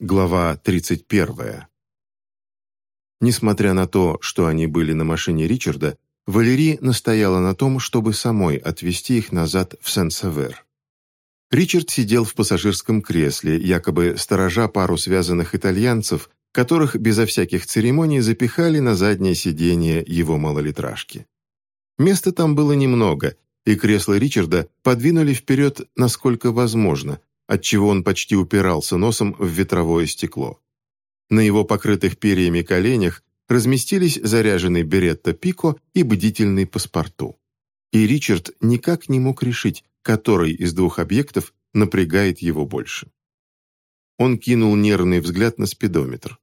Глава 31. Несмотря на то, что они были на машине Ричарда, Валерий настояла на том, чтобы самой отвезти их назад в Сен-Савер. Ричард сидел в пассажирском кресле, якобы сторожа пару связанных итальянцев, которых безо всяких церемоний запихали на заднее сиденье его малолитражки. Места там было немного, и кресло Ричарда подвинули вперед насколько возможно, отчего он почти упирался носом в ветровое стекло. На его покрытых перьями коленях разместились заряженный Беретта Пико и бдительный паспорту. И Ричард никак не мог решить, который из двух объектов напрягает его больше. Он кинул нервный взгляд на спидометр.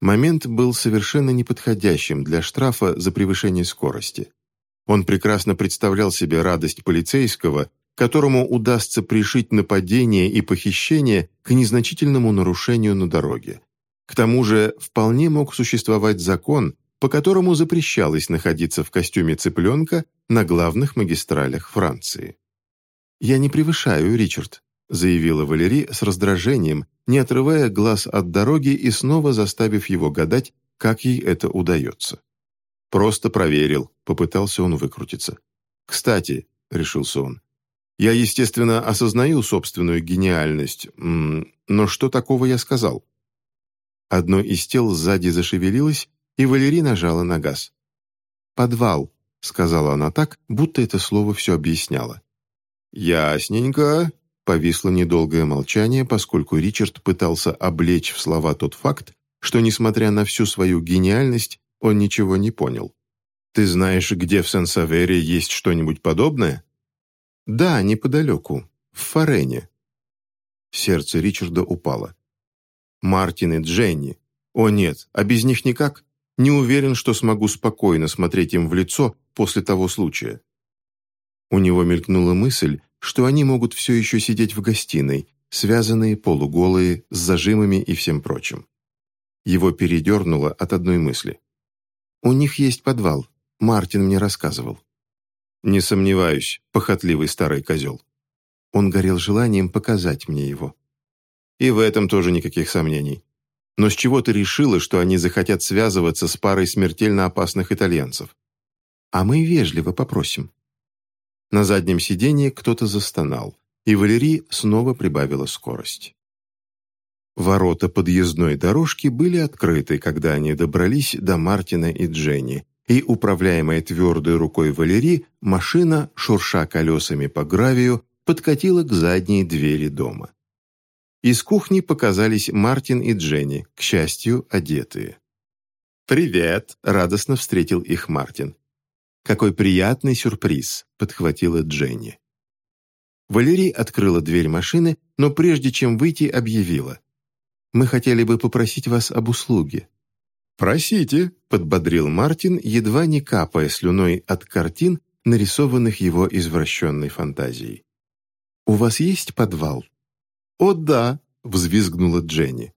Момент был совершенно неподходящим для штрафа за превышение скорости. Он прекрасно представлял себе радость полицейского, которому удастся пришить нападение и похищение к незначительному нарушению на дороге. К тому же вполне мог существовать закон, по которому запрещалось находиться в костюме цыпленка на главных магистралях Франции. «Я не превышаю, Ричард», заявила Валерий с раздражением, не отрывая глаз от дороги и снова заставив его гадать, как ей это удается. «Просто проверил», — попытался он выкрутиться. «Кстати», — решился он, я, естественно, осознаю собственную гениальность, но что такого я сказал? Одно из тел сзади зашевелилось, и Валерий нажала на газ. «Подвал», — сказала она так, будто это слово все объясняло. «Ясненько», — повисло недолгое молчание, поскольку Ричард пытался облечь в слова тот факт, что, несмотря на всю свою гениальность, он ничего не понял. «Ты знаешь, где в Сен-Савере есть что-нибудь подобное?» «Да, неподалеку, в Форене». Сердце Ричарда упало. «Мартин и Дженни. О нет, а без них никак? Не уверен, что смогу спокойно смотреть им в лицо после того случая». У него мелькнула мысль, что они могут все еще сидеть в гостиной, связанные, полуголые, с зажимами и всем прочим. Его передернуло от одной мысли. «У них есть подвал. Мартин мне рассказывал». «Не сомневаюсь, похотливый старый козел». Он горел желанием показать мне его. И в этом тоже никаких сомнений. Но с чего ты решила, что они захотят связываться с парой смертельно опасных итальянцев? А мы вежливо попросим. На заднем сиденье кто-то застонал, и Валерий снова прибавила скорость. Ворота подъездной дорожки были открыты, когда они добрались до Мартина и Дженни, и, управляемая твердой рукой Валерии, машина, шурша колесами по гравию, подкатила к задней двери дома. Из кухни показались Мартин и Дженни, к счастью, одетые. «Привет!» – радостно встретил их Мартин. «Какой приятный сюрприз!» – подхватила Дженни. Валерий открыла дверь машины, но прежде чем выйти, объявила. «Мы хотели бы попросить вас об услуге». «Просите», — подбодрил Мартин, едва не капая слюной от картин, нарисованных его извращенной фантазией. «У вас есть подвал?» «О, да», — взвизгнула Дженни.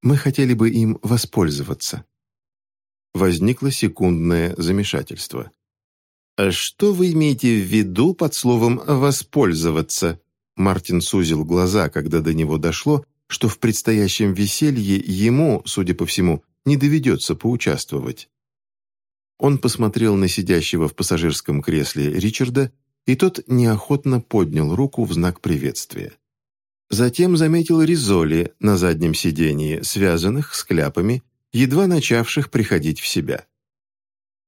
«Мы хотели бы им воспользоваться». Возникло секундное замешательство. «А что вы имеете в виду под словом «воспользоваться»?» Мартин сузил глаза, когда до него дошло, что в предстоящем веселье ему, судя по всему, не доведется поучаствовать. Он посмотрел на сидящего в пассажирском кресле Ричарда, и тот неохотно поднял руку в знак приветствия. Затем заметил Ризоли на заднем сидении, связанных с кляпами, едва начавших приходить в себя.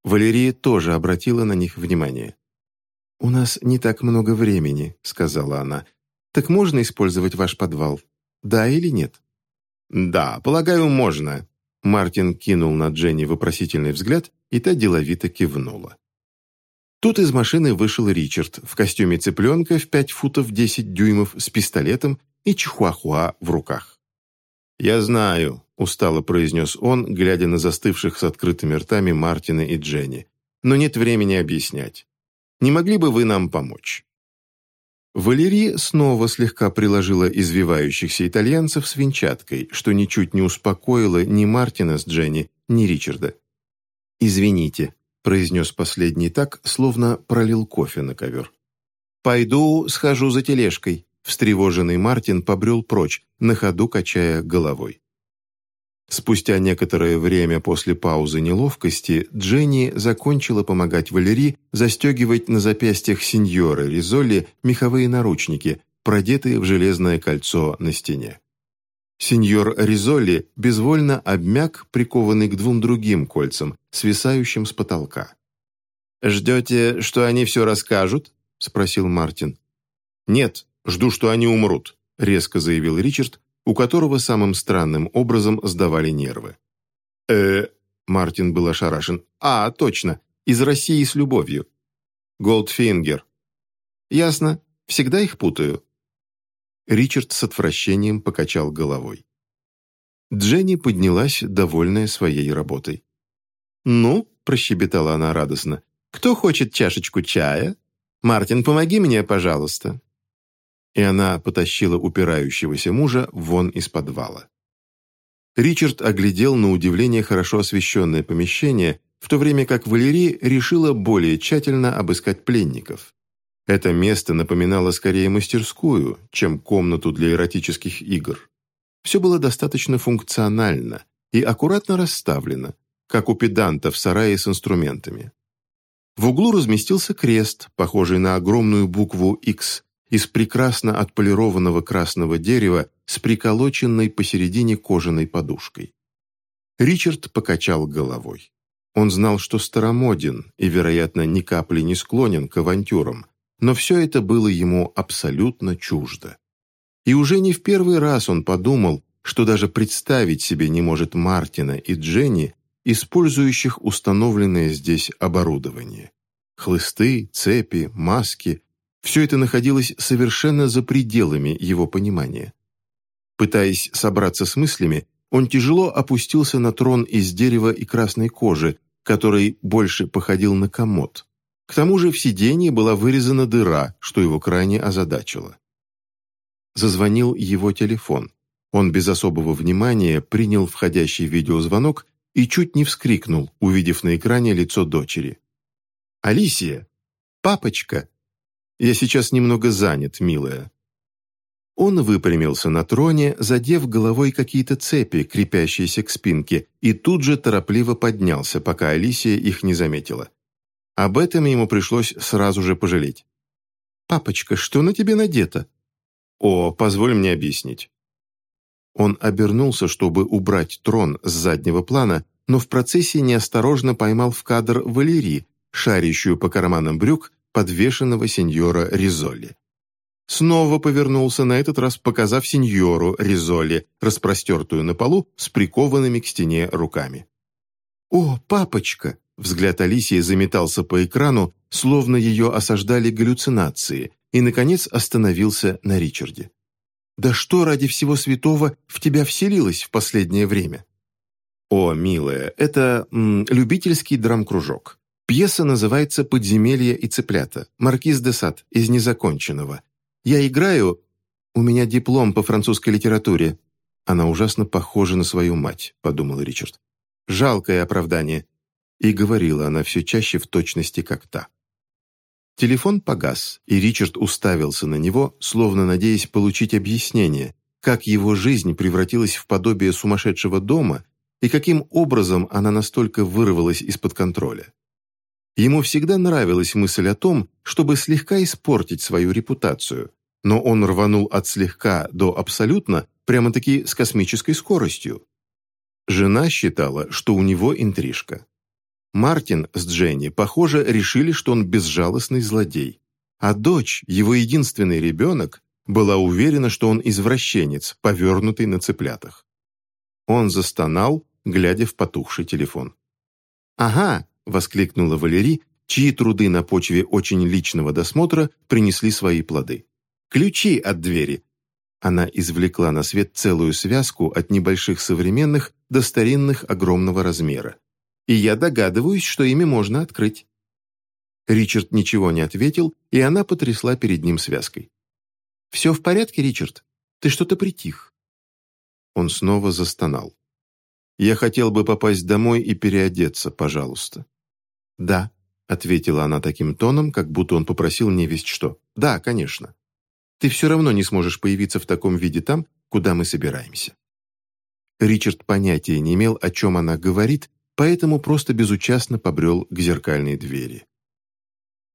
Валерия тоже обратила на них внимание. «У нас не так много времени», — сказала она. «Так можно использовать ваш подвал? Да или нет?» «Да, полагаю, можно», Мартин кинул на Дженни вопросительный взгляд, и та деловито кивнула. Тут из машины вышел Ричард в костюме цыпленка в 5 футов 10 дюймов с пистолетом и чихуахуа в руках. «Я знаю», — устало произнес он, глядя на застывших с открытыми ртами Мартина и Дженни. «Но нет времени объяснять. Не могли бы вы нам помочь?» Валерий снова слегка приложила извивающихся итальянцев с венчаткой, что ничуть не успокоило ни Мартина с Дженни, ни Ричарда. «Извините», — произнес последний так, словно пролил кофе на ковер. «Пойду схожу за тележкой», встревоженный Мартин побрел прочь, на ходу качая головой. Спустя некоторое время после паузы неловкости Дженни закончила помогать Валерии застегивать на запястьях сеньоры Ризолли меховые наручники, продетые в железное кольцо на стене. Сеньор Ризолли безвольно обмяк, прикованный к двум другим кольцам, свисающим с потолка. «Ждете, что они все расскажут?» – спросил Мартин. «Нет, жду, что они умрут», – резко заявил Ричард, у которого самым странным образом сдавали нервы. э Мартин был ошарашен. «А, точно, из России с любовью. Голдфингер». «Ясно, всегда их путаю». Ричард с отвращением покачал головой. Дженни поднялась, довольная своей работой. «Ну», – прощебетала она радостно, – «кто хочет чашечку чая? Мартин, помоги мне, пожалуйста» и она потащила упирающегося мужа вон из подвала. Ричард оглядел на удивление хорошо освещенное помещение, в то время как Валерий решила более тщательно обыскать пленников. Это место напоминало скорее мастерскую, чем комнату для эротических игр. Все было достаточно функционально и аккуратно расставлено, как у педанта в сарае с инструментами. В углу разместился крест, похожий на огромную букву X из прекрасно отполированного красного дерева с приколоченной посередине кожаной подушкой. Ричард покачал головой. Он знал, что старомоден и, вероятно, ни капли не склонен к авантюрам, но все это было ему абсолютно чуждо. И уже не в первый раз он подумал, что даже представить себе не может Мартина и Дженни, использующих установленное здесь оборудование. Хлысты, цепи, маски, все это находилось совершенно за пределами его понимания. Пытаясь собраться с мыслями, он тяжело опустился на трон из дерева и красной кожи, который больше походил на комод. К тому же в сиденье была вырезана дыра, что его крайне озадачило. Зазвонил его телефон. Он без особого внимания принял входящий видеозвонок и чуть не вскрикнул, увидев на экране лицо дочери. «Алисия! Папочка!» Я сейчас немного занят, милая». Он выпрямился на троне, задев головой какие-то цепи, крепящиеся к спинке, и тут же торопливо поднялся, пока Алисия их не заметила. Об этом ему пришлось сразу же пожалеть. «Папочка, что на тебе надето?» «О, позволь мне объяснить». Он обернулся, чтобы убрать трон с заднего плана, но в процессе неосторожно поймал в кадр Валерии, шарящую по карманам брюк подвешенного сеньора Ризоли. Снова повернулся, на этот раз показав сеньору Ризоли, распростертую на полу с прикованными к стене руками. «О, папочка!» Взгляд Алисии заметался по экрану, словно ее осаждали галлюцинации, и, наконец, остановился на Ричарде. «Да что ради всего святого в тебя вселилось в последнее время?» «О, милая, это м, любительский драм-кружок. Пьеса называется «Подземелье и цыплята», Маркиз де Сад, из незаконченного. Я играю... У меня диплом по французской литературе. Она ужасно похожа на свою мать, подумал Ричард. Жалкое оправдание. И говорила она все чаще в точности, как та. Телефон погас, и Ричард уставился на него, словно надеясь получить объяснение, как его жизнь превратилась в подобие сумасшедшего дома и каким образом она настолько вырвалась из-под контроля. Ему всегда нравилась мысль о том, чтобы слегка испортить свою репутацию, но он рванул от слегка до абсолютно прямо-таки с космической скоростью. Жена считала, что у него интрижка. Мартин с Дженни, похоже, решили, что он безжалостный злодей. А дочь, его единственный ребенок, была уверена, что он извращенец, повернутый на цыплятах. Он застонал, глядя в потухший телефон. «Ага, — воскликнула Валерий, чьи труды на почве очень личного досмотра принесли свои плоды. «Ключи от двери!» Она извлекла на свет целую связку от небольших современных до старинных огромного размера. «И я догадываюсь, что ими можно открыть». Ричард ничего не ответил, и она потрясла перед ним связкой. «Все в порядке, Ричард? Ты что-то притих». Он снова застонал. «Я хотел бы попасть домой и переодеться, пожалуйста». «Да», — ответила она таким тоном, как будто он попросил не весть что. «Да, конечно». Ты все равно не сможешь появиться в таком виде там, куда мы собираемся». Ричард понятия не имел, о чем она говорит, поэтому просто безучастно побрел к зеркальной двери.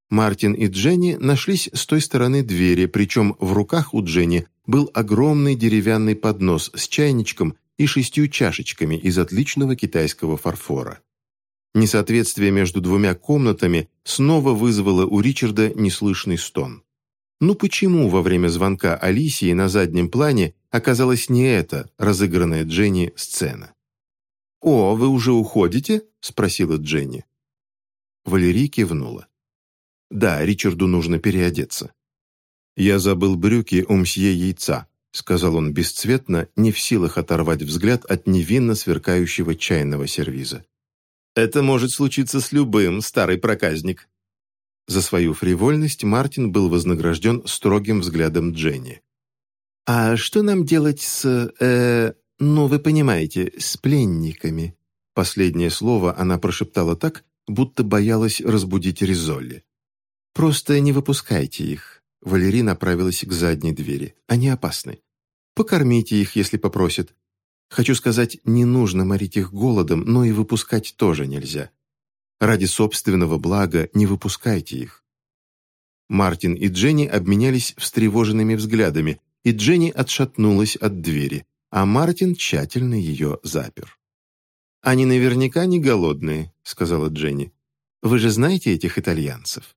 Мартин и Дженни нашлись с той стороны двери, причем в руках у Дженни был огромный деревянный поднос с чайничком и шестью чашечками из отличного китайского фарфора. Несоответствие между двумя комнатами снова вызвало у Ричарда неслышный стон. Ну почему во время звонка Алисии на заднем плане оказалась не эта, разыгранная Дженни, сцена? «О, вы уже уходите?» – спросила Дженни. Валерий кивнула. «Да, Ричарду нужно переодеться». «Я забыл брюки у мсье яйца», – сказал он бесцветно, не в силах оторвать взгляд от невинно сверкающего чайного сервиза. «Это может случиться с любым, старый проказник», за свою фривольность Мартин был вознагражден строгим взглядом Дженни. «А что нам делать с... э... ну, вы понимаете, с пленниками?» Последнее слово она прошептала так, будто боялась разбудить Ризолли. «Просто не выпускайте их». Валерий направилась к задней двери. «Они опасны. Покормите их, если попросят. Хочу сказать, не нужно морить их голодом, но и выпускать тоже нельзя. Ради собственного блага не выпускайте их». Мартин и Дженни обменялись встревоженными взглядами, и Дженни отшатнулась от двери, а Мартин тщательно ее запер. «Они наверняка не голодные», — сказала Дженни. «Вы же знаете этих итальянцев?»